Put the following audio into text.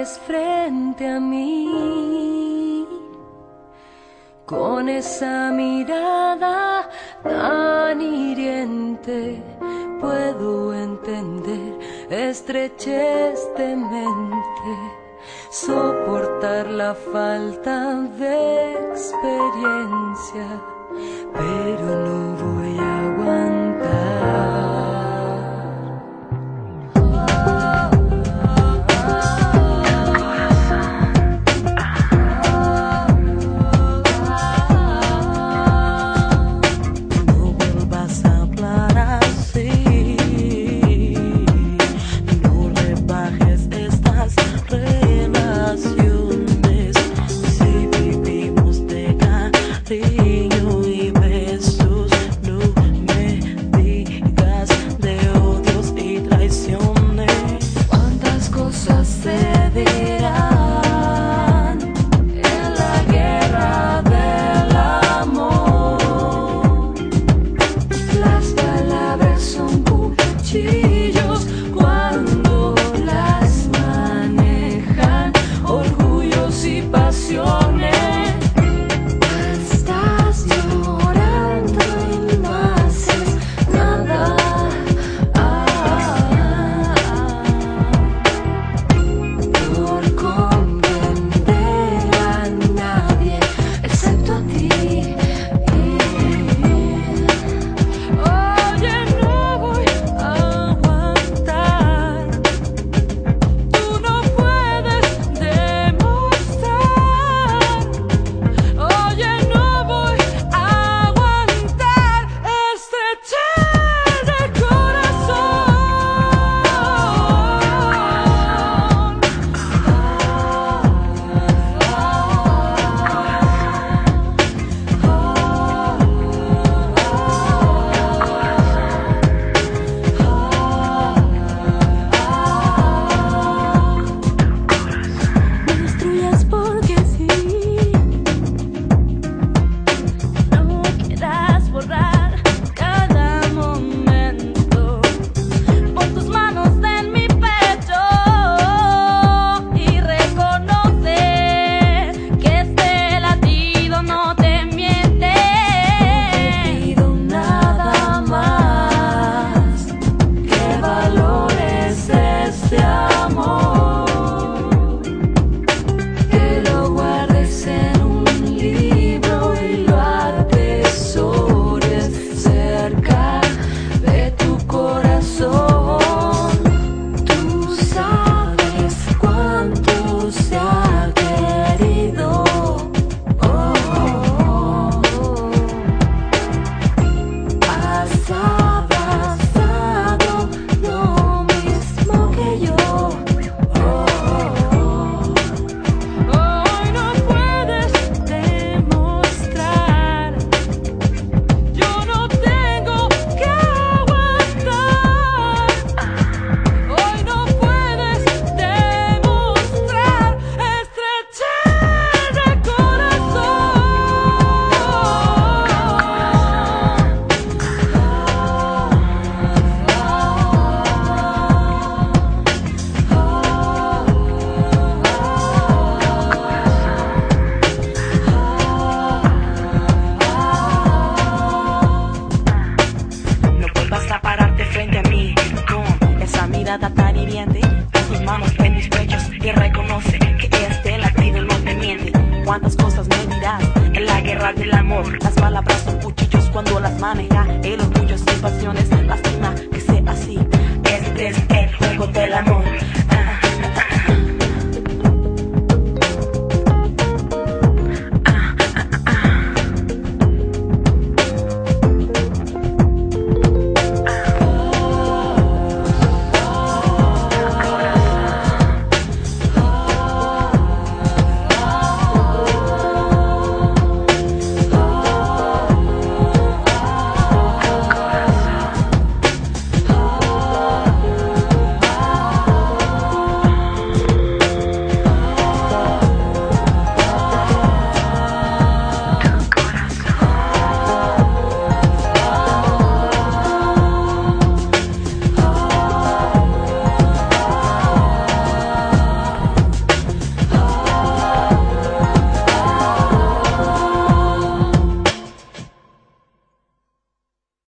pares frente a mí con esa mirada tan hiriente. Puedo entender estrechez soportar la falta de experiencia, pero no voy cuántas cosas me dirás. En la guerra del amor, las palabras son cuchillos cuando las maneja. El orgullo sin pasiones lastima que sea así. Este es el juego del amor.